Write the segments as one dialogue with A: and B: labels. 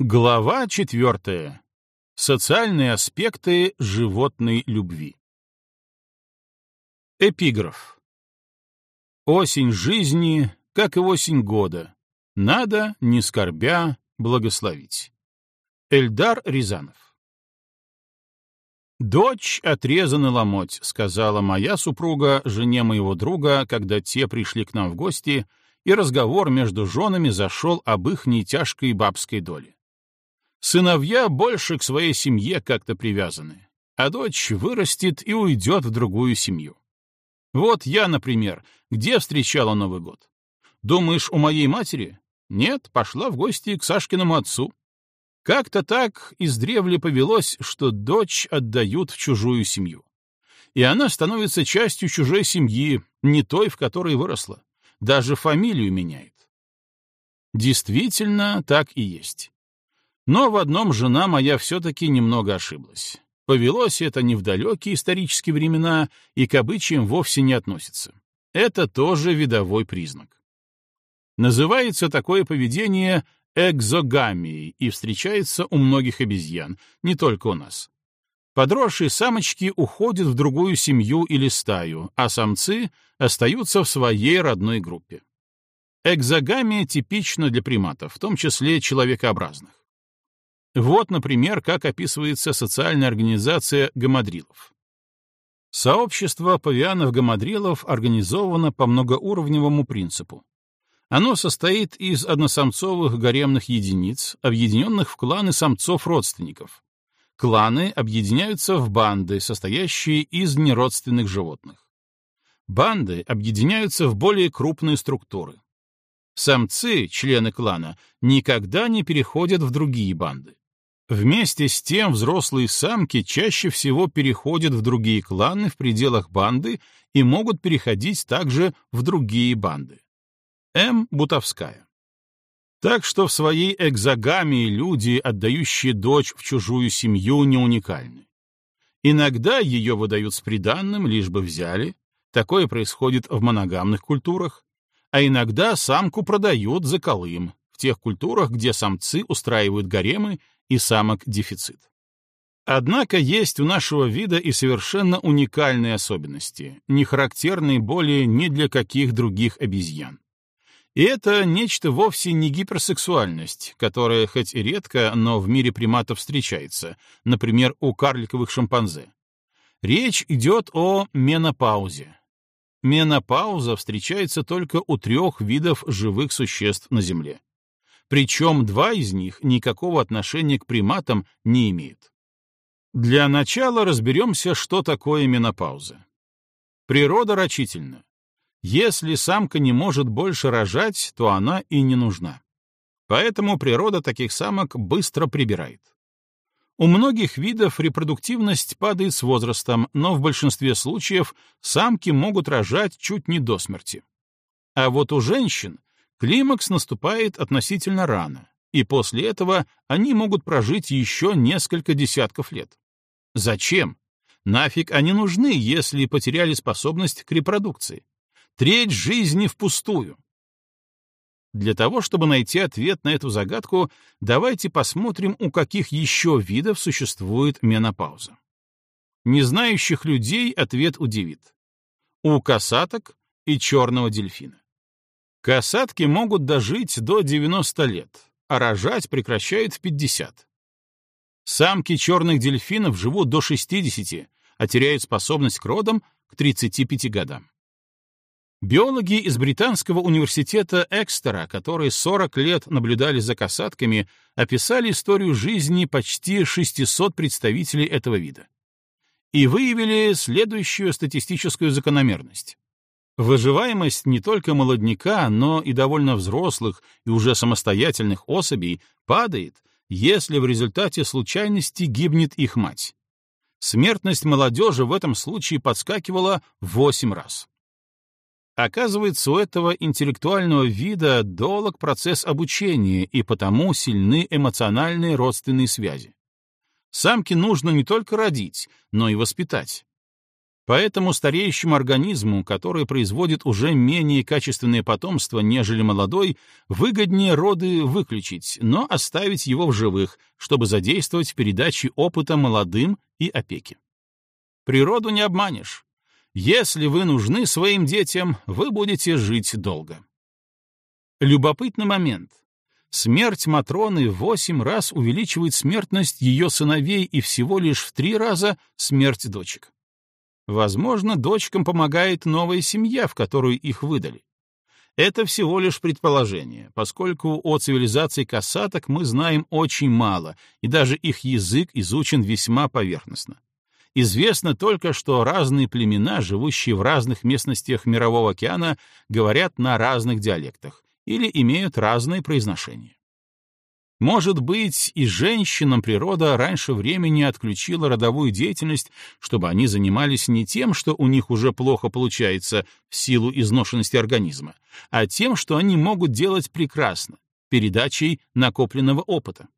A: Глава четвертая. Социальные аспекты животной любви. Эпиграф. Осень жизни, как и осень года, надо, не скорбя, благословить. Эльдар Рязанов. «Дочь отрезана ломоть», — сказала моя супруга жене моего друга, когда те пришли к нам в гости, и разговор между женами зашел об их нетяжкой бабской доле. Сыновья больше к своей семье как-то привязаны, а дочь вырастет и уйдет в другую семью. Вот я, например, где встречала Новый год? Думаешь, у моей матери? Нет, пошла в гости к Сашкиному отцу. Как-то так издревле повелось, что дочь отдают в чужую семью. И она становится частью чужой семьи, не той, в которой выросла. Даже фамилию меняет. Действительно, так и есть. Но в одном жена моя все-таки немного ошиблась. Повелось это не в далекие исторические времена и к обычаям вовсе не относится. Это тоже видовой признак. Называется такое поведение экзогамией и встречается у многих обезьян, не только у нас. Подросшие самочки уходят в другую семью или стаю, а самцы остаются в своей родной группе. Экзогамия типична для приматов, в том числе человекообразных. Вот, например, как описывается социальная организация гамадрилов. Сообщество павианов-гамадрилов организовано по многоуровневому принципу. Оно состоит из односамцовых гаремных единиц, объединенных в кланы самцов-родственников. Кланы объединяются в банды, состоящие из неродственных животных. Банды объединяются в более крупные структуры. Самцы, члены клана, никогда не переходят в другие банды. Вместе с тем взрослые самки чаще всего переходят в другие кланы в пределах банды и могут переходить также в другие банды. М. Бутовская. Так что в своей экзогамии люди, отдающие дочь в чужую семью, не уникальны. Иногда ее выдают с приданным, лишь бы взяли. Такое происходит в моногамных культурах. А иногда самку продают за колым, в тех культурах, где самцы устраивают гаремы и самок дефицит. Однако есть у нашего вида и совершенно уникальные особенности, не характерные более ни для каких других обезьян. И это нечто вовсе не гиперсексуальность, которая хоть и редко, но в мире приматов встречается, например, у карликовых шимпанзе. Речь идет о менопаузе. Менопауза встречается только у трех видов живых существ на Земле причем два из них никакого отношения к приматам не имеют. Для начала разберемся, что такое менопауза. Природа рачительна. Если самка не может больше рожать, то она и не нужна. Поэтому природа таких самок быстро прибирает. У многих видов репродуктивность падает с возрастом, но в большинстве случаев самки могут рожать чуть не до смерти. А вот у женщин Климакс наступает относительно рано, и после этого они могут прожить еще несколько десятков лет. Зачем? Нафиг они нужны, если потеряли способность к репродукции? Треть жизни впустую. Для того, чтобы найти ответ на эту загадку, давайте посмотрим, у каких еще видов существует менопауза. Незнающих людей ответ удивит. У касаток и черного дельфина. Касатки могут дожить до 90 лет, а рожать прекращают в 50. Самки черных дельфинов живут до 60, а теряют способность к родам к 35 годам. Биологи из британского университета Экстера, которые 40 лет наблюдали за касатками, описали историю жизни почти 600 представителей этого вида. И выявили следующую статистическую закономерность. Выживаемость не только молодняка, но и довольно взрослых и уже самостоятельных особей падает, если в результате случайности гибнет их мать. Смертность молодежи в этом случае подскакивала в 8 раз. Оказывается, у этого интеллектуального вида долг процесс обучения, и потому сильны эмоциональные родственные связи. Самке нужно не только родить, но и воспитать. Поэтому стареющему организму, который производит уже менее качественное потомство, нежели молодой, выгоднее роды выключить, но оставить его в живых, чтобы задействовать в передаче опыта молодым и опеки. Природу не обманешь. Если вы нужны своим детям, вы будете жить долго. Любопытный момент. Смерть Матроны в восемь раз увеличивает смертность ее сыновей и всего лишь в три раза смерть дочек. Возможно, дочкам помогает новая семья, в которую их выдали. Это всего лишь предположение, поскольку о цивилизации касаток мы знаем очень мало, и даже их язык изучен весьма поверхностно. Известно только, что разные племена, живущие в разных местностях Мирового океана, говорят на разных диалектах или имеют разные произношения. Может быть, и женщинам природа раньше времени отключила родовую деятельность, чтобы они занимались не тем, что у них уже плохо получается в силу изношенности организма, а тем, что они могут делать прекрасно, передачей накопленного опыта.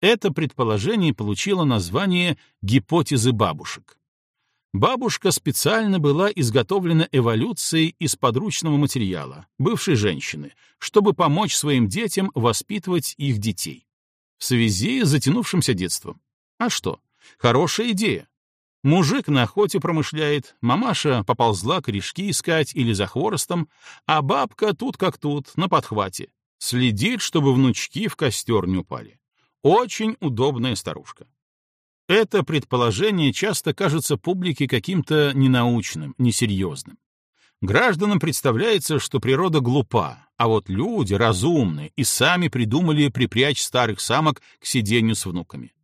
A: Это предположение получило название гипотезы бабушек. Бабушка специально была изготовлена эволюцией из подручного материала, бывшей женщины, чтобы помочь своим детям воспитывать их детей. В связи с затянувшимся детством. А что? Хорошая идея. Мужик на охоте промышляет, мамаша поползла корешки искать или за хворостом, а бабка тут как тут, на подхвате. Следит, чтобы внучки в костер не упали. Очень удобная старушка. Это предположение часто кажется публике каким-то ненаучным, несерьезным. Гражданам представляется, что природа глупа, а вот люди разумны и сами придумали припрячь старых самок к сидению с внуками.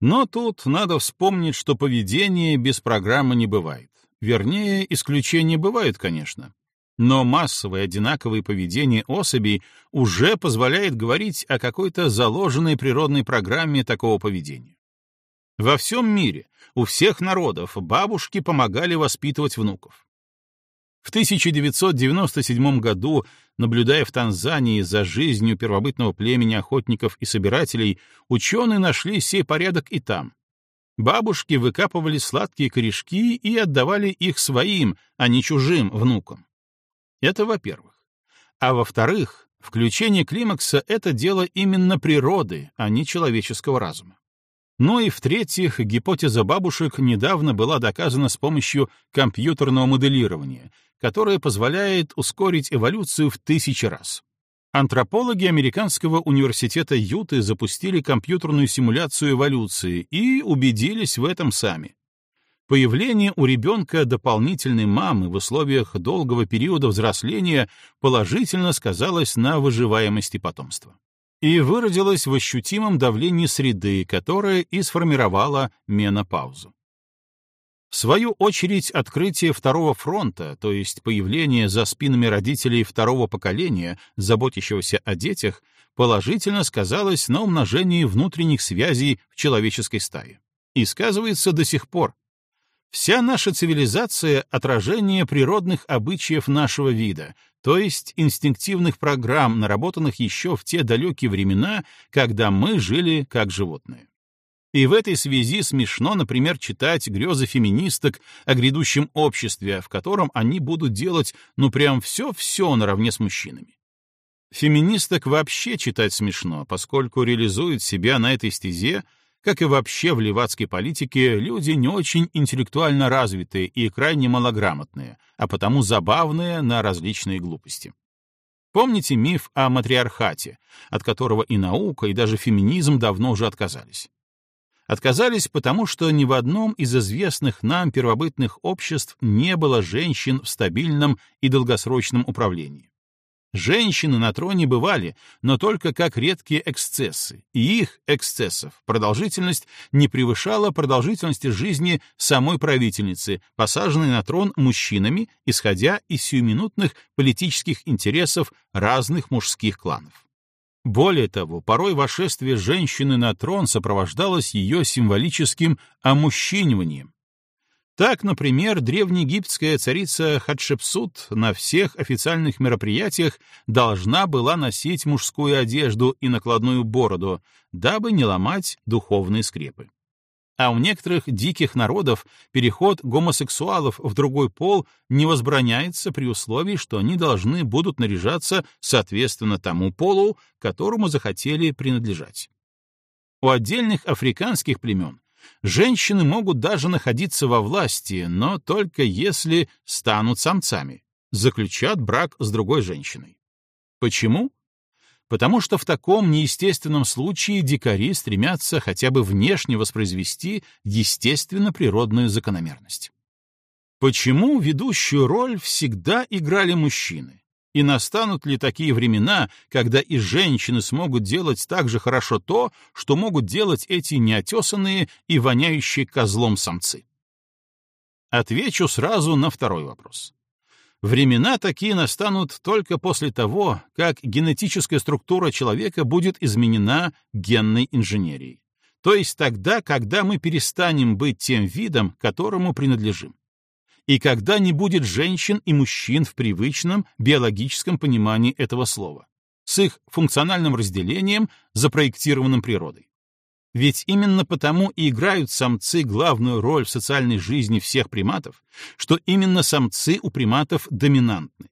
A: Но тут надо вспомнить, что поведение без программы не бывает. Вернее, исключения бывают, конечно. Но массовое одинаковое поведение особей уже позволяет говорить о какой-то заложенной природной программе такого поведения. Во всем мире, у всех народов, бабушки помогали воспитывать внуков. В 1997 году, наблюдая в Танзании за жизнью первобытного племени охотников и собирателей, ученые нашли сей порядок и там. Бабушки выкапывали сладкие корешки и отдавали их своим, а не чужим внукам. Это во-первых. А во-вторых, включение климакса — это дело именно природы, а не человеческого разума. Ну и в-третьих, гипотеза бабушек недавно была доказана с помощью компьютерного моделирования, которое позволяет ускорить эволюцию в тысячи раз. Антропологи Американского университета Юты запустили компьютерную симуляцию эволюции и убедились в этом сами. Появление у ребенка дополнительной мамы в условиях долгого периода взросления положительно сказалось на выживаемости потомства и выродилась в ощутимом давлении среды, которое и сформировало менопаузу. В свою очередь, открытие второго фронта, то есть появление за спинами родителей второго поколения, заботящегося о детях, положительно сказалось на умножении внутренних связей в человеческой стае. И сказывается до сих пор, Вся наша цивилизация — отражение природных обычаев нашего вида, то есть инстинктивных программ, наработанных еще в те далекие времена, когда мы жили как животные. И в этой связи смешно, например, читать грезы феминисток о грядущем обществе, в котором они будут делать ну прям все-все наравне с мужчинами. Феминисток вообще читать смешно, поскольку реализуют себя на этой стезе как и вообще в ливадской политике, люди не очень интеллектуально развитые и крайне малограмотные, а потому забавные на различные глупости. Помните миф о матриархате, от которого и наука, и даже феминизм давно уже отказались? Отказались потому, что ни в одном из известных нам первобытных обществ не было женщин в стабильном и долгосрочном управлении. Женщины на троне бывали, но только как редкие эксцессы, и их, эксцессов, продолжительность не превышала продолжительности жизни самой правительницы, посаженной на трон мужчинами, исходя из сиюминутных политических интересов разных мужских кланов. Более того, порой вошествие женщины на трон сопровождалось ее символическим омужчиниванием, так, например, древнеегипетская царица Хатшепсут на всех официальных мероприятиях должна была носить мужскую одежду и накладную бороду, дабы не ломать духовные скрепы. А у некоторых диких народов переход гомосексуалов в другой пол не возбраняется при условии, что они должны будут наряжаться соответственно тому полу, которому захотели принадлежать. У отдельных африканских племен женщины могут даже находиться во власти, но только если станут самцами, заключат брак с другой женщиной. Почему? Потому что в таком неестественном случае дикари стремятся хотя бы внешне воспроизвести естественно-природную закономерность. Почему ведущую роль всегда играли мужчины? И настанут ли такие времена, когда и женщины смогут делать так же хорошо то, что могут делать эти неотесанные и воняющие козлом самцы? Отвечу сразу на второй вопрос. Времена такие настанут только после того, как генетическая структура человека будет изменена генной инженерией. То есть тогда, когда мы перестанем быть тем видом, которому принадлежим. И когда не будет женщин и мужчин в привычном биологическом понимании этого слова, с их функциональным разделением, запроектированным природой. Ведь именно потому и играют самцы главную роль в социальной жизни всех приматов, что именно самцы у приматов доминантны.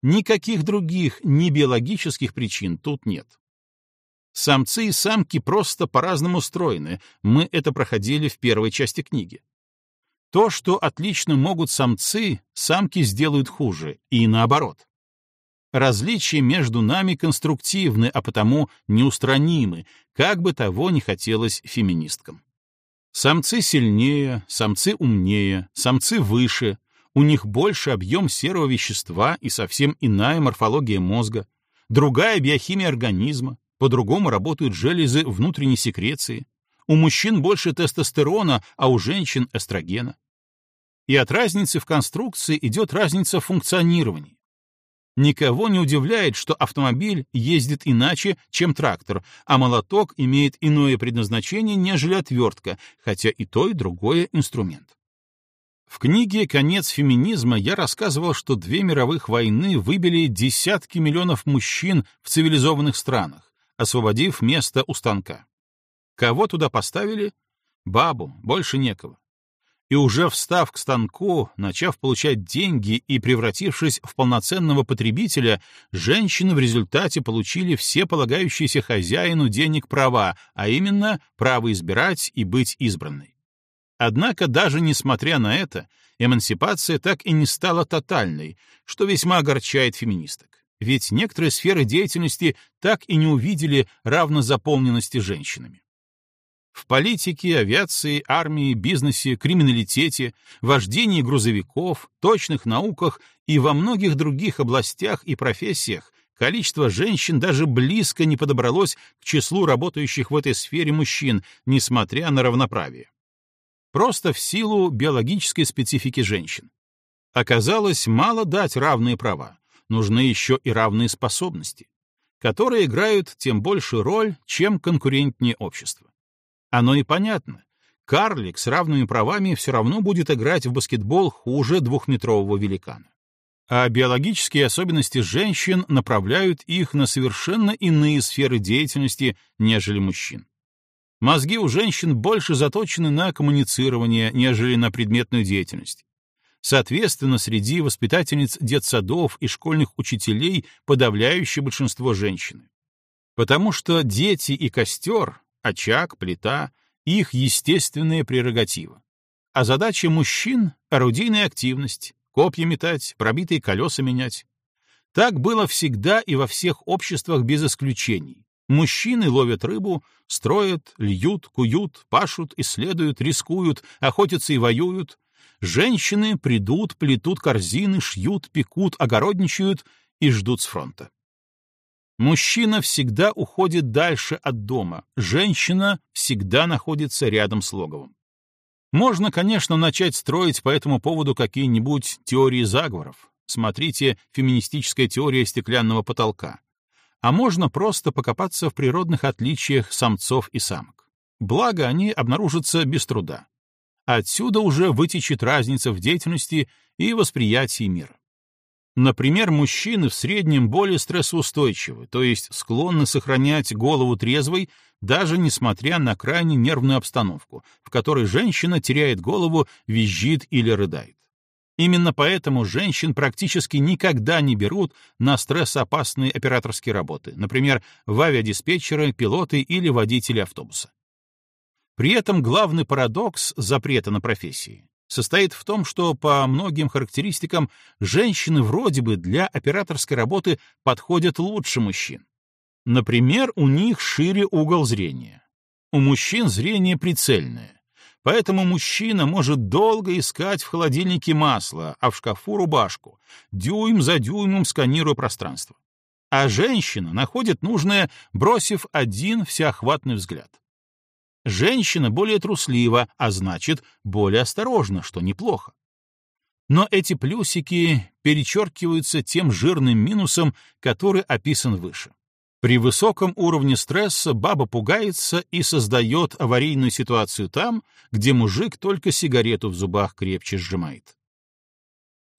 A: Никаких других ни биологических причин тут нет. Самцы и самки просто по-разному устроены, мы это проходили в первой части книги. То, что отлично могут самцы, самки сделают хуже, и наоборот. Различия между нами конструктивны, а потому неустранимы, как бы того ни хотелось феминисткам. Самцы сильнее, самцы умнее, самцы выше, у них больше объем серого вещества и совсем иная морфология мозга, другая биохимия организма, по-другому работают железы внутренней секреции, у мужчин больше тестостерона, а у женщин — эстрогена. И от разницы в конструкции идет разница в функционировании. Никого не удивляет, что автомобиль ездит иначе, чем трактор, а молоток имеет иное предназначение, нежели отвертка, хотя и то, и другое инструмент. В книге «Конец феминизма» я рассказывал, что две мировых войны выбили десятки миллионов мужчин в цивилизованных странах, освободив место у станка. Кого туда поставили? Бабу, больше некого и уже встав к станку, начав получать деньги и превратившись в полноценного потребителя, женщины в результате получили все полагающиеся хозяину денег права, а именно право избирать и быть избранной. Однако даже несмотря на это, эмансипация так и не стала тотальной, что весьма огорчает феминисток. Ведь некоторые сферы деятельности так и не увидели равнозаполненности женщинами. В политике, авиации, армии, бизнесе, криминалитете, вождении грузовиков, точных науках и во многих других областях и профессиях количество женщин даже близко не подобралось к числу работающих в этой сфере мужчин, несмотря на равноправие. Просто в силу биологической специфики женщин. Оказалось, мало дать равные права, нужны еще и равные способности, которые играют тем большую роль, чем конкурентнее общество. Оно и понятно. Карлик с равными правами все равно будет играть в баскетбол хуже двухметрового великана. А биологические особенности женщин направляют их на совершенно иные сферы деятельности, нежели мужчин. Мозги у женщин больше заточены на коммуницирование, нежели на предметную деятельность. Соответственно, среди воспитательниц детсадов и школьных учителей подавляющее большинство женщины. Потому что дети и костер очаг, плита — их естественная прерогатива. А задача мужчин — орудийная активность, копья метать, пробитые колеса менять. Так было всегда и во всех обществах без исключений. Мужчины ловят рыбу, строят, льют, куют, пашут, исследуют, рискуют, охотятся и воюют. Женщины придут, плетут корзины, шьют, пекут, огородничают и ждут с фронта. Мужчина всегда уходит дальше от дома, женщина всегда находится рядом с логовом. Можно, конечно, начать строить по этому поводу какие-нибудь теории заговоров. Смотрите «Феминистическая теория стеклянного потолка». А можно просто покопаться в природных отличиях самцов и самок. Благо, они обнаружатся без труда. Отсюда уже вытечет разница в деятельности и восприятии мира. Например, мужчины в среднем более стрессоустойчивы, то есть склонны сохранять голову трезвой даже несмотря на крайне нервную обстановку, в которой женщина теряет голову, визжит или рыдает. Именно поэтому женщин практически никогда не берут на стрессоопасные операторские работы, например, в авиадиспетчеры, пилоты или водители автобуса. При этом главный парадокс запрета на профессии состоит в том, что по многим характеристикам женщины вроде бы для операторской работы подходят лучше мужчин. Например, у них шире угол зрения. У мужчин зрение прицельное. Поэтому мужчина может долго искать в холодильнике масло, а в шкафу рубашку, дюйм за дюймом сканируя пространство. А женщина находит нужное, бросив один всеохватный взгляд. Женщина более труслива, а значит, более осторожна, что неплохо. Но эти плюсики перечеркиваются тем жирным минусом, который описан выше. При высоком уровне стресса баба пугается и создает аварийную ситуацию там, где мужик только сигарету в зубах крепче сжимает.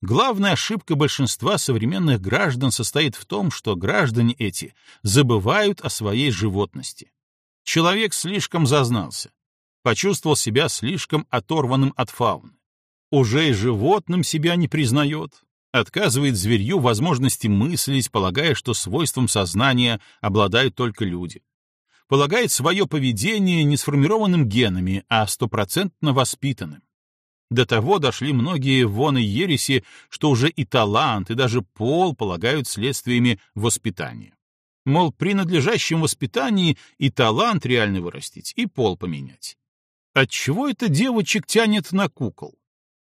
A: Главная ошибка большинства современных граждан состоит в том, что граждане эти забывают о своей животности. Человек слишком зазнался, почувствовал себя слишком оторванным от фауны. Уже и животным себя не признает, отказывает зверью возможности мыслить, полагая, что свойством сознания обладают только люди. Полагает свое поведение не сформированным генами, а стопроцентно воспитанным. До того дошли многие воны ереси, что уже и талант, и даже пол полагают следствиями воспитания. Мол, при надлежащем воспитании и талант реально вырастить, и пол поменять. Отчего это девочек тянет на кукол?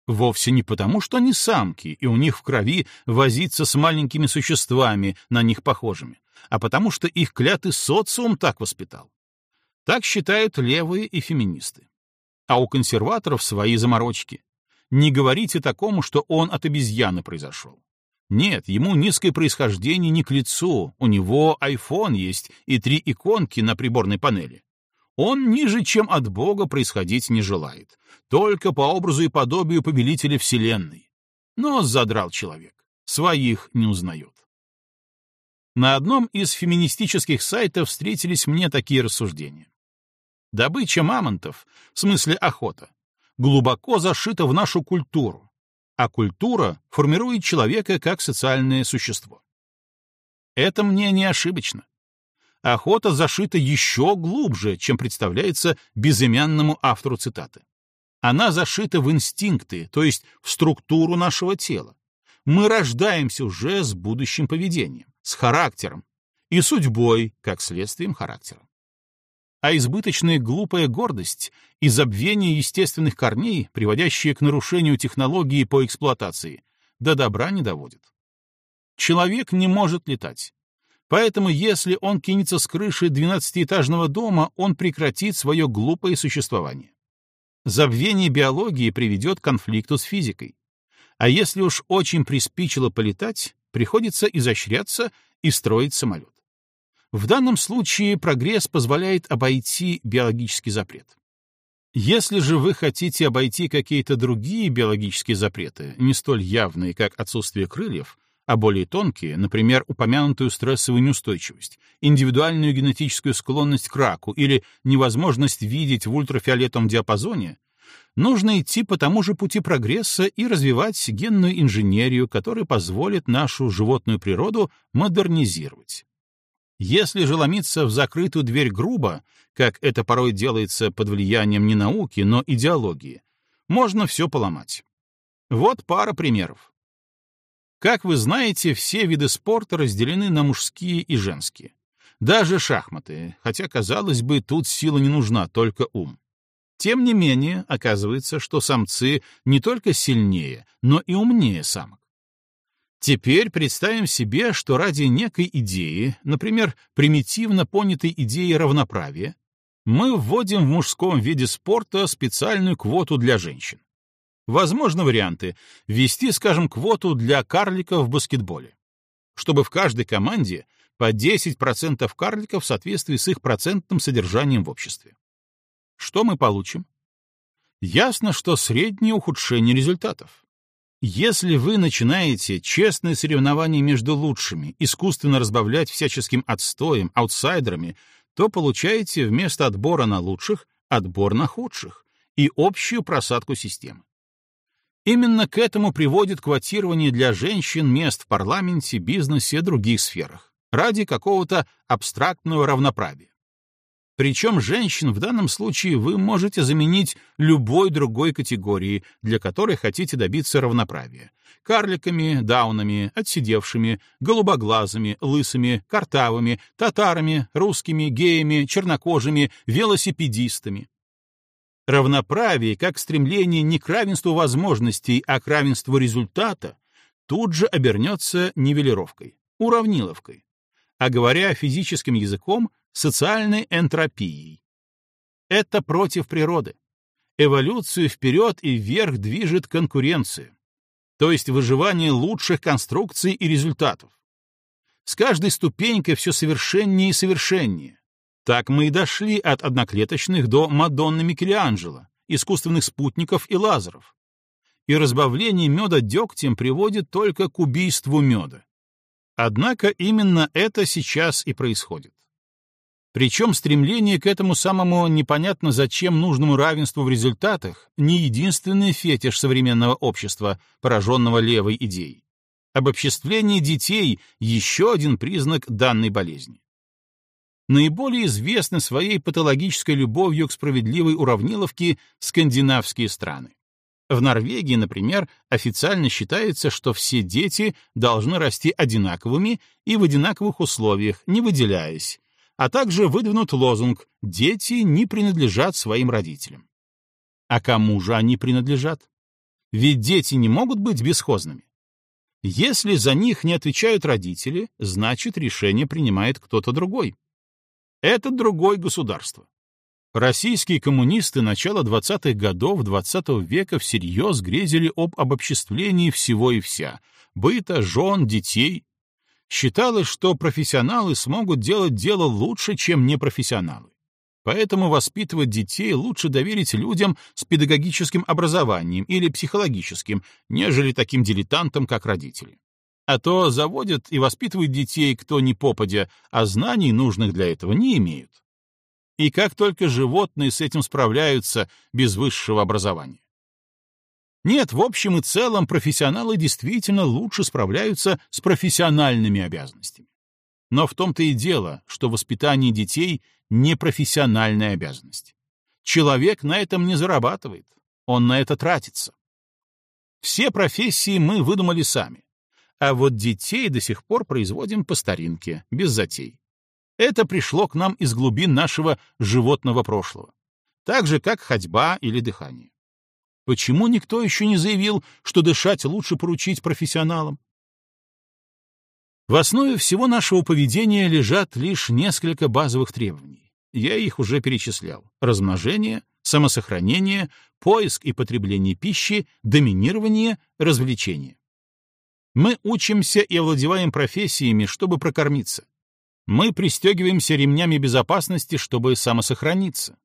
A: Вовсе не потому, что они самки, и у них в крови возиться с маленькими существами, на них похожими, а потому что их клятый социум так воспитал. Так считают левые и феминисты. А у консерваторов свои заморочки. Не говорите такому, что он от обезьяны произошел. Нет, ему низкое происхождение не к лицу, у него iPhone есть и три иконки на приборной панели. Он ниже, чем от Бога, происходить не желает, только по образу и подобию повелителя Вселенной. Но задрал человек, своих не узнает. На одном из феминистических сайтов встретились мне такие рассуждения. Добыча мамонтов, в смысле охота, глубоко зашита в нашу культуру, а культура формирует человека как социальное существо. Это мнение ошибочно охота зашита еще глубже, чем представляется безымянному автору цитаты. Она зашита в инстинкты, то есть в структуру нашего тела. Мы рождаемся уже с будущим поведением, с характером и судьбой, как следствием характера. А избыточная глупая гордость и забвение естественных корней, приводящие к нарушению технологии по эксплуатации, до добра не доводит. Человек не может летать, Поэтому если он кинется с крыши двенадцатиэтажного дома, он прекратит свое глупое существование. Забвение биологии приведет к конфликту с физикой. А если уж очень приспичило полетать, приходится изощряться и строить самолет. В данном случае прогресс позволяет обойти биологический запрет. Если же вы хотите обойти какие-то другие биологические запреты, не столь явные, как отсутствие крыльев, а более тонкие, например, упомянутую стрессовую неустойчивость, индивидуальную генетическую склонность к раку или невозможность видеть в ультрафиолетовом диапазоне, нужно идти по тому же пути прогресса и развивать генную инженерию, которая позволит нашу животную природу модернизировать. Если же ломиться в закрытую дверь грубо, как это порой делается под влиянием не науки, но идеологии, можно все поломать. Вот пара примеров. Как вы знаете, все виды спорта разделены на мужские и женские. Даже шахматы, хотя, казалось бы, тут сила не нужна, только ум. Тем не менее, оказывается, что самцы не только сильнее, но и умнее самок. Теперь представим себе, что ради некой идеи, например, примитивно понятой идеи равноправия, мы вводим в мужском виде спорта специальную квоту для женщин. Возможны варианты — ввести, скажем, квоту для карликов в баскетболе, чтобы в каждой команде по 10% карликов в соответствии с их процентным содержанием в обществе. Что мы получим? Ясно, что среднее ухудшение результатов. Если вы начинаете честное соревнование между лучшими, искусственно разбавлять всяческим отстоем, аутсайдерами, то получаете вместо отбора на лучших отбор на худших и общую просадку системы. Именно к этому приводит квотирование для женщин мест в парламенте, бизнесе и других сферах ради какого-то абстрактного равноправия. Причем женщин в данном случае вы можете заменить любой другой категорией, для которой хотите добиться равноправия. Карликами, даунами, отсидевшими, голубоглазыми, лысыми, картавыми, татарами, русскими, геями, чернокожими, велосипедистами. Равноправие, как стремление не к равенству возможностей, а к равенству результата, тут же обернется нивелировкой, уравниловкой, а говоря физическим языком, социальной энтропией. Это против природы. Эволюцию вперед и вверх движет конкуренция, то есть выживание лучших конструкций и результатов. С каждой ступенькой все совершеннее и совершеннее. Так мы и дошли от одноклеточных до Мадонны Микеланджело, искусственных спутников и лазеров. И разбавление меда дегтем приводит только к убийству меда. Однако именно это сейчас и происходит. Причем стремление к этому самому непонятно зачем нужному равенству в результатах не единственный фетиш современного общества, пораженного левой идеей. Обобществление детей — еще один признак данной болезни. Наиболее известны своей патологической любовью к справедливой уравниловке скандинавские страны. В Норвегии, например, официально считается, что все дети должны расти одинаковыми и в одинаковых условиях, не выделяясь, а также выдвинут лозунг «Дети не принадлежат своим родителям». А кому же они принадлежат? Ведь дети не могут быть бесхозными. Если за них не отвечают родители, значит, решение принимает кто-то другой. Это другое государство. Российские коммунисты начала 20-х годов 20 -го века всерьез грезили об обобществлении всего и вся — быта, жен, детей, Считалось, что профессионалы смогут делать дело лучше, чем непрофессионалы. Поэтому воспитывать детей лучше доверить людям с педагогическим образованием или психологическим, нежели таким дилетантам, как родители. А то заводят и воспитывают детей кто ни попадя, а знаний, нужных для этого, не имеют. И как только животные с этим справляются без высшего образования. Нет, в общем и целом профессионалы действительно лучше справляются с профессиональными обязанностями. Но в том-то и дело, что воспитание детей — не профессиональная обязанность. Человек на этом не зарабатывает, он на это тратится. Все профессии мы выдумали сами, а вот детей до сих пор производим по старинке, без затей. Это пришло к нам из глубин нашего животного прошлого, так же, как ходьба или дыхание. Почему никто еще не заявил, что дышать лучше поручить профессионалам? В основе всего нашего поведения лежат лишь несколько базовых требований. Я их уже перечислял. Размножение, самосохранение, поиск и потребление пищи, доминирование, развлечение. Мы учимся и овладеваем профессиями, чтобы прокормиться. Мы пристегиваемся ремнями безопасности, чтобы самосохраниться.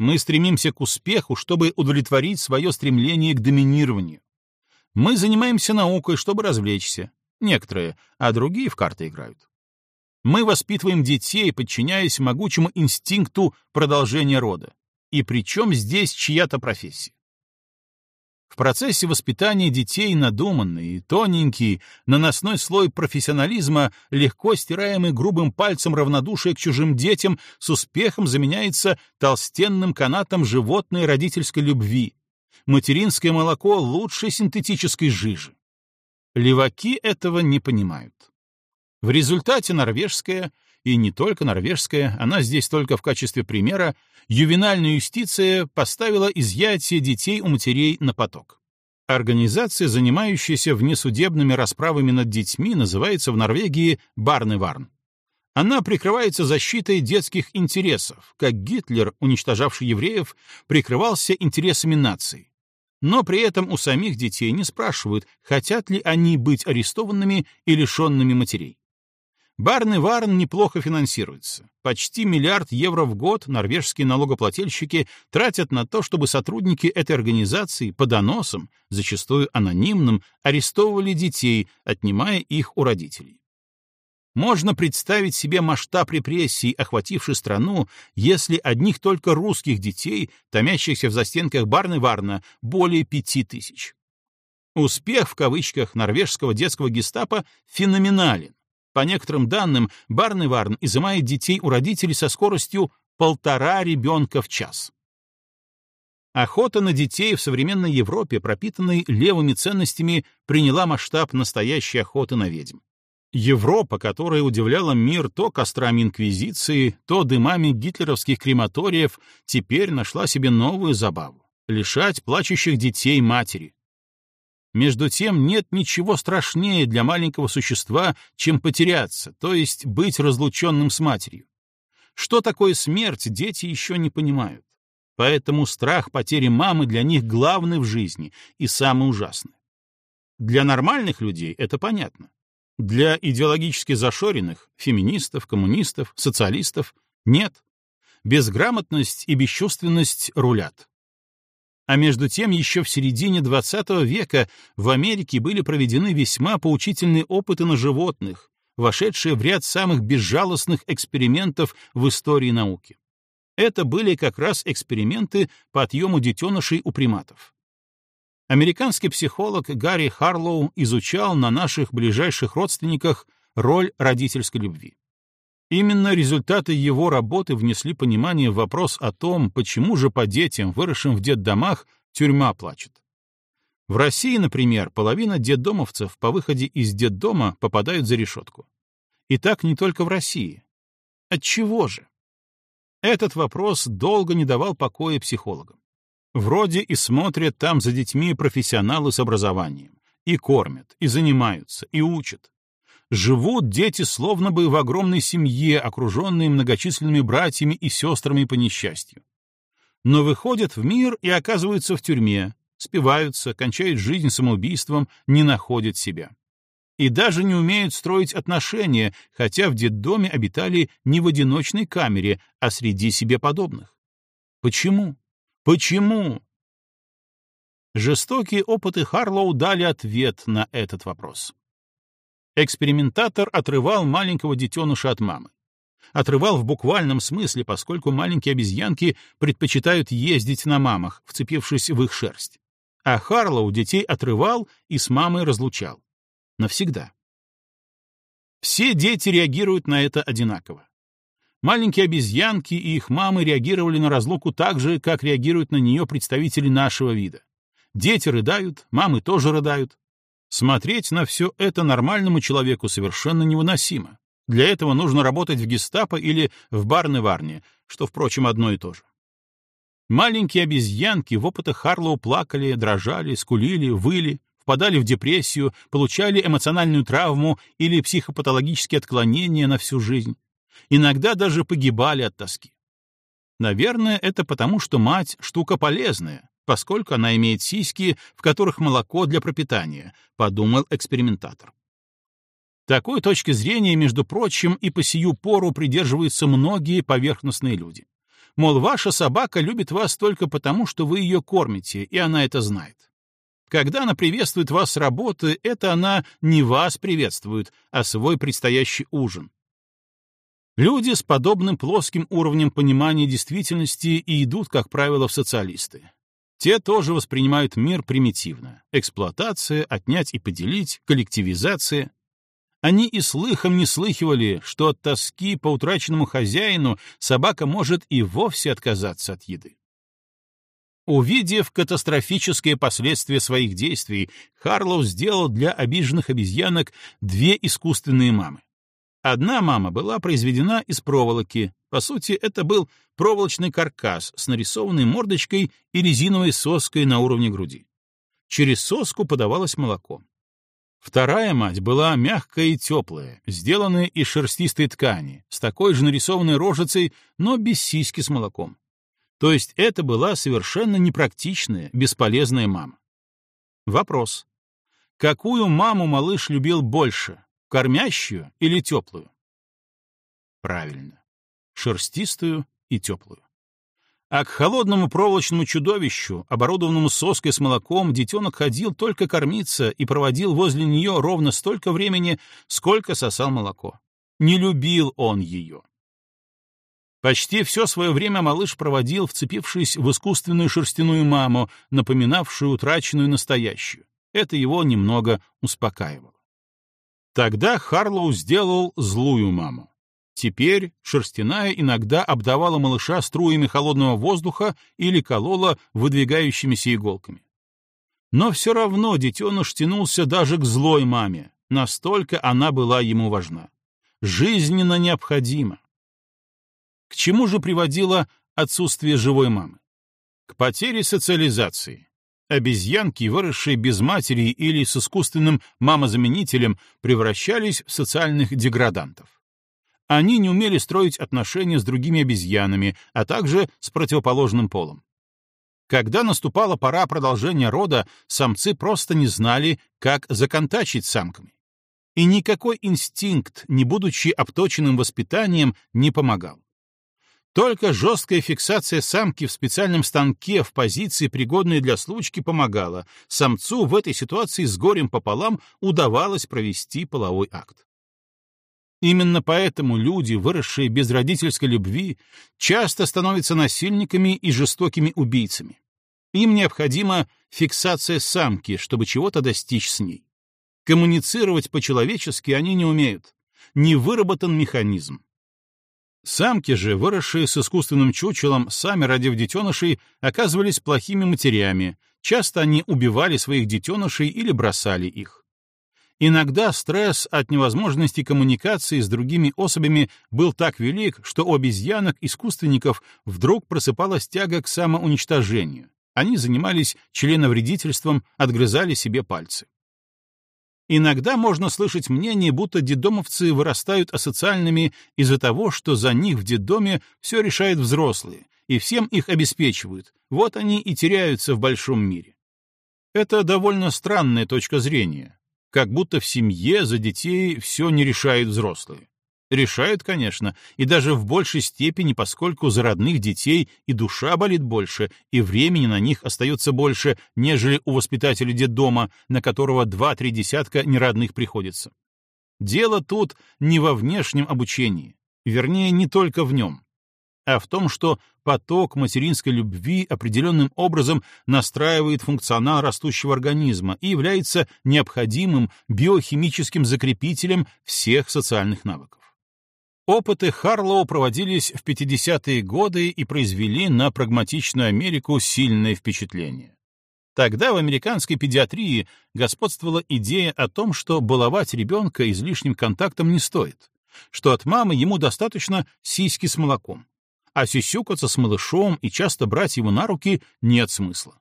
A: Мы стремимся к успеху, чтобы удовлетворить свое стремление к доминированию. Мы занимаемся наукой, чтобы развлечься. Некоторые, а другие в карты играют. Мы воспитываем детей, подчиняясь могучему инстинкту продолжения рода. И причем здесь чья-то профессия? В процессе воспитания детей надуманный, тоненький, наносной слой профессионализма, легко стираемый грубым пальцем равнодушие к чужим детям, с успехом заменяется толстенным канатом животной родительской любви. Материнское молоко лучше синтетической жижи. Леваки этого не понимают. В результате норвежская, и не только норвежская, она здесь только в качестве примера, ювенальная юстиция поставила изъятие детей у матерей на поток. Организация, занимающаяся внесудебными расправами над детьми, называется в Норвегии Барневарн. Она прикрывается защитой детских интересов, как Гитлер, уничтожавший евреев, прикрывался интересами нации. Но при этом у самих детей не спрашивают, хотят ли они быть арестованными и лишенными матерей. Барны Варн неплохо финансируется. Почти миллиард евро в год норвежские налогоплательщики тратят на то, чтобы сотрудники этой организации по доносам, зачастую анонимным, арестовывали детей, отнимая их у родителей. Можно представить себе масштаб репрессий, охвативший страну, если одних только русских детей, томящихся в застенках Барны-Варна, более пяти тысяч. Успех в кавычках норвежского детского гестапо феноменален. По некоторым данным, Барны-Варн изымает детей у родителей со скоростью полтора ребенка в час. Охота на детей в современной Европе, пропитанной левыми ценностями, приняла масштаб настоящей охоты на ведьм. Европа, которая удивляла мир то кострами инквизиции, то дымами гитлеровских крематориев, теперь нашла себе новую забаву — лишать плачущих детей матери. Между тем нет ничего страшнее для маленького существа, чем потеряться, то есть быть разлученным с матерью. Что такое смерть, дети еще не понимают. Поэтому страх потери мамы для них главный в жизни и самый ужасный. Для нормальных людей это понятно. Для идеологически зашоренных, феминистов, коммунистов, социалистов — нет. Безграмотность и бесчувственность рулят. А между тем еще в середине XX века в Америке были проведены весьма поучительные опыты на животных, вошедшие в ряд самых безжалостных экспериментов в истории науки. Это были как раз эксперименты по отъему детенышей у приматов. Американский психолог Гарри Харлоу изучал на наших ближайших родственниках роль родительской любви. Именно результаты его работы внесли понимание в вопрос о том, почему же по детям, выросшим в детдомах, тюрьма плачет. В России, например, половина детдомовцев по выходе из детдома попадают за решетку. И так не только в России. От чего же? Этот вопрос долго не давал покоя психологам. Вроде и смотрят там за детьми профессионалы с образованием, и кормят, и занимаются, и учат. Живут дети словно бы в огромной семье, окруженные многочисленными братьями и сестрами по несчастью. Но выходят в мир и оказываются в тюрьме, спиваются, кончают жизнь самоубийством, не находят себя и даже не умеют строить отношения, хотя в детдоме обитали не в одиночной камере, а среди себе подобных. Почему? Почему? Жестокие опыты Харлоу дали ответ на этот вопрос. Экспериментатор отрывал маленького детеныша от мамы. Отрывал в буквальном смысле, поскольку маленькие обезьянки предпочитают ездить на мамах, вцепившись в их шерсть. А Харлоу детей отрывал и с мамой разлучал навсегда. Все дети реагируют на это одинаково. Маленькие обезьянки и их мамы реагировали на разлуку так же, как реагируют на нее представители нашего вида. Дети рыдают, мамы тоже рыдают. Смотреть на все это нормальному человеку совершенно невыносимо. Для этого нужно работать в гестапо или в барной что, впрочем, одно и то же. Маленькие обезьянки в опытах Харлоу плакали, дрожали, скулили, выли, впадали в депрессию, получали эмоциональную травму или психопатологические отклонения на всю жизнь. Иногда даже погибали от тоски. Наверное, это потому, что мать — штука полезная, поскольку она имеет сиськи, в которых молоко для пропитания, подумал экспериментатор. Такой точки зрения, между прочим, и по сию пору придерживаются многие поверхностные люди. Мол, ваша собака любит вас только потому, что вы ее кормите, и она это знает. Когда она приветствует вас с работы, это она не вас приветствует, а свой предстоящий ужин. Люди с подобным плоским уровнем понимания действительности и идут, как правило, в социалисты. Те тоже воспринимают мир примитивно. Эксплуатация, отнять и поделить, коллективизация. Они и слыхом не слыхивали, что от тоски по утраченному хозяину собака может и вовсе отказаться от еды. Увидев катастрофические последствия своих действий, Харлоу сделал для обиженных обезьянок две искусственные мамы. Одна мама была произведена из проволоки. По сути, это был проволочный каркас с нарисованной мордочкой и резиновой соской на уровне груди. Через соску подавалось молоко. Вторая мать была мягкая и теплая, сделанная из шерстистой ткани, с такой же нарисованной рожицей, но без сиськи с молоком. То есть это была совершенно непрактичная, бесполезная мама. Вопрос. Какую маму малыш любил больше, кормящую или теплую? Правильно. Шерстистую и теплую. А к холодному проволочному чудовищу, оборудованному соской с молоком, детенок ходил только кормиться и проводил возле нее ровно столько времени, сколько сосал молоко. Не любил он ее. Почти все свое время малыш проводил, вцепившись в искусственную шерстяную маму, напоминавшую утраченную настоящую. Это его немного успокаивало. Тогда Харлоу сделал злую маму. Теперь шерстяная иногда обдавала малыша струями холодного воздуха или колола выдвигающимися иголками. Но все равно детеныш тянулся даже к злой маме, настолько она была ему важна. Жизненно необходима. К чему же приводило отсутствие живой мамы? К потере социализации. Обезьянки, выросшие без матери или с искусственным мамозаменителем, превращались в социальных деградантов. Они не умели строить отношения с другими обезьянами, а также с противоположным полом. Когда наступала пора продолжения рода, самцы просто не знали, как законтачить самками. И никакой инстинкт, не будучи обточенным воспитанием, не помогал. Только жесткая фиксация самки в специальном станке в позиции, пригодной для случки, помогала. Самцу в этой ситуации с горем пополам удавалось провести половой акт. Именно поэтому люди, выросшие без родительской любви, часто становятся насильниками и жестокими убийцами. Им необходима фиксация самки, чтобы чего-то достичь с ней. Коммуницировать по-человечески они не умеют. Не выработан механизм. Самки же, выросшие с искусственным чучелом, сами родив детенышей, оказывались плохими матерями, часто они убивали своих детенышей или бросали их. Иногда стресс от невозможности коммуникации с другими особями был так велик, что у обезьянок-искусственников вдруг просыпалась тяга к самоуничтожению. Они занимались членовредительством, отгрызали себе пальцы. Иногда можно слышать мнение, будто детдомовцы вырастают асоциальными из-за того, что за них в детдоме все решают взрослые, и всем их обеспечивают, вот они и теряются в большом мире. Это довольно странная точка зрения, как будто в семье за детей все не решают взрослые. Решают, конечно, и даже в большей степени, поскольку за родных детей и душа болит больше, и времени на них остается больше, нежели у воспитателя детдома, на которого два-три десятка неродных приходится. Дело тут не во внешнем обучении, вернее, не только в нем, а в том, что поток материнской любви определенным образом настраивает функционал растущего организма и является необходимым биохимическим закрепителем всех социальных навыков. Опыты Харлоу проводились в 50-е годы и произвели на прагматичную Америку сильное впечатление. Тогда в американской педиатрии господствовала идея о том, что баловать ребенка излишним контактом не стоит, что от мамы ему достаточно сиськи с молоком, а сисюкаться с малышом и часто брать его на руки нет смысла.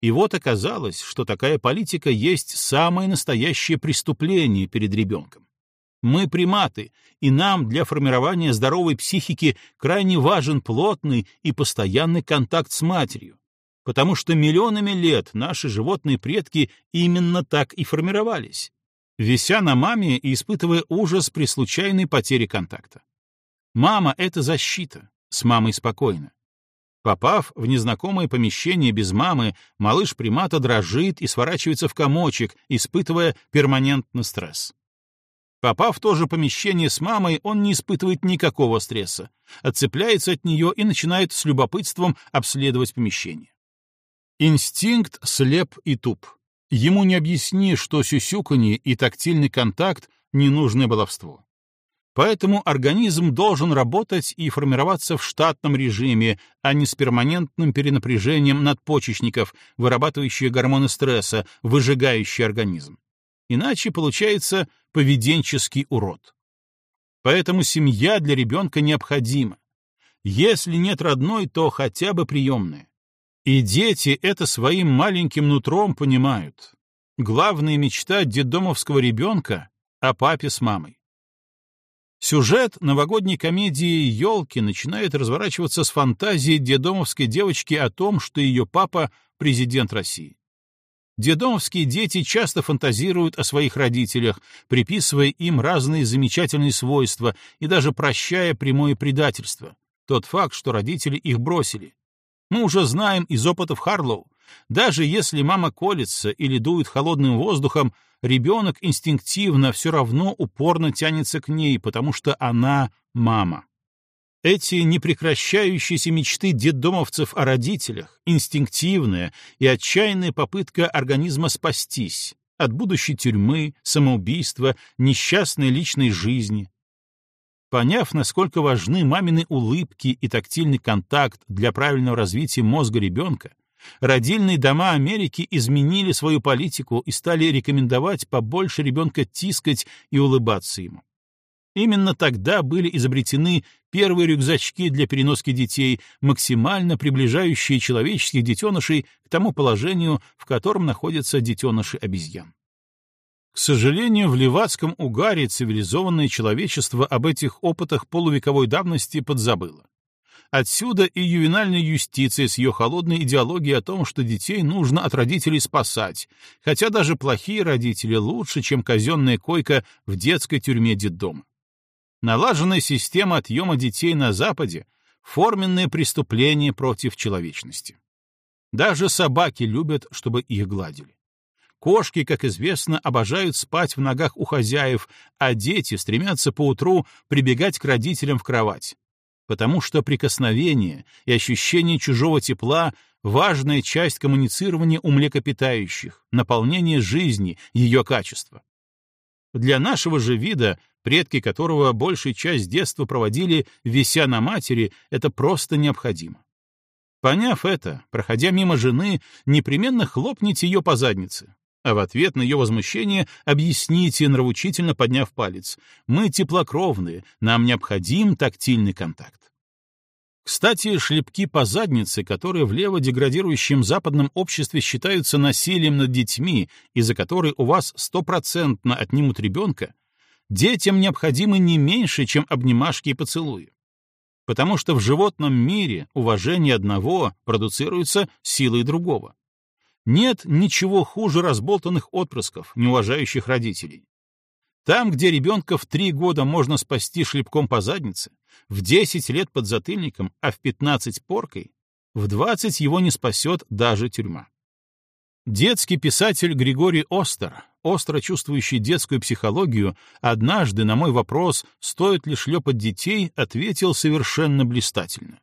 A: И вот оказалось, что такая политика есть самое настоящее преступление перед ребенком. Мы приматы, и нам для формирования здоровой психики крайне важен плотный и постоянный контакт с матерью, потому что миллионами лет наши животные предки именно так и формировались, вися на маме и испытывая ужас при случайной потере контакта. Мама — это защита, с мамой спокойно. Попав в незнакомое помещение без мамы, малыш примата дрожит и сворачивается в комочек, испытывая перманентный стресс. Попав в то же помещение с мамой, он не испытывает никакого стресса, отцепляется от нее и начинает с любопытством обследовать помещение. Инстинкт слеп и туп. Ему не объясни, что сюсюканье и тактильный контакт — ненужное баловство. Поэтому организм должен работать и формироваться в штатном режиме, а не с перманентным перенапряжением надпочечников, вырабатывающие гормоны стресса, выжигающие организм. Иначе получается поведенческий урод. Поэтому семья для ребенка необходима. Если нет родной, то хотя бы приемная. И дети это своим маленьким нутром понимают. Главная мечта детдомовского ребенка — о папе с мамой. Сюжет новогодней комедии «Елки» начинает разворачиваться с фантазии дедомовской девочки о том, что ее папа — президент России. Дедомовские дети часто фантазируют о своих родителях, приписывая им разные замечательные свойства и даже прощая прямое предательство. Тот факт, что родители их бросили. Мы уже знаем из опытов Харлоу, Даже если мама колется или дует холодным воздухом, ребенок инстинктивно все равно упорно тянется к ней, потому что она мама. Эти непрекращающиеся мечты детдомовцев о родителях, инстинктивная и отчаянная попытка организма спастись от будущей тюрьмы, самоубийства, несчастной личной жизни. Поняв, насколько важны мамины улыбки и тактильный контакт для правильного развития мозга ребенка, родильные дома Америки изменили свою политику и стали рекомендовать побольше ребенка тискать и улыбаться ему. Именно тогда были изобретены первые рюкзачки для переноски детей, максимально приближающие человеческих детенышей к тому положению, в котором находятся детеныши обезьян. К сожалению, в Ливадском угаре цивилизованное человечество об этих опытах полувековой давности подзабыло. Отсюда и ювенальная юстиция с ее холодной идеологией о том, что детей нужно от родителей спасать, хотя даже плохие родители лучше, чем казенная койка в детской тюрьме детдома. Налаженная система отъема детей на Западе — форменное преступление против человечности. Даже собаки любят, чтобы их гладили. Кошки, как известно, обожают спать в ногах у хозяев, а дети стремятся поутру прибегать к родителям в кровать. Потому что прикосновение и ощущение чужого тепла — важная часть коммуницирования у млекопитающих, наполнение жизни, ее качества. Для нашего же вида предки которого большую часть детства проводили, вися на матери, это просто необходимо. Поняв это, проходя мимо жены, непременно хлопните ее по заднице, а в ответ на ее возмущение объясните, нравучительно подняв палец, «Мы теплокровные, нам необходим тактильный контакт». Кстати, шлепки по заднице, которые в лево-деградирующем западном обществе считаются насилием над детьми и за которые у вас стопроцентно отнимут ребенка, детям необходимы не меньше, чем обнимашки и поцелуи. Потому что в животном мире уважение одного продуцируется силой другого. Нет ничего хуже разболтанных отпрысков, не уважающих родителей. Там, где ребенка в три года можно спасти шлепком по заднице, в 10 лет под затыльником, а в 15 поркой, в 20 его не спасет даже тюрьма. Детский писатель Григорий Остер остро чувствующий детскую психологию, однажды на мой вопрос, стоит ли шлепать детей, ответил совершенно блистательно.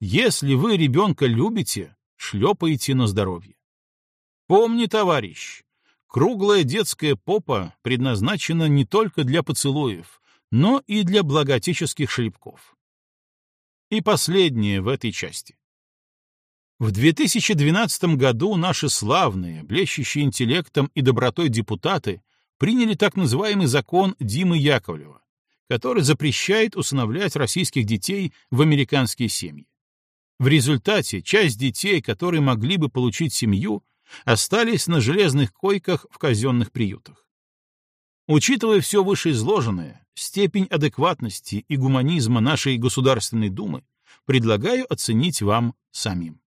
A: Если вы ребенка любите, шлепайте на здоровье. Помни, товарищ, круглая детская попа предназначена не только для поцелуев, но и для благотеческих шлепков. И последнее в этой части. В 2012 году наши славные, блещущие интеллектом и добротой депутаты приняли так называемый закон Димы Яковлева, который запрещает усыновлять российских детей в американские семьи. В результате часть детей, которые могли бы получить семью, остались на железных койках в казенных приютах. Учитывая все вышеизложенное, степень адекватности и гуманизма нашей Государственной Думы, предлагаю оценить вам самим.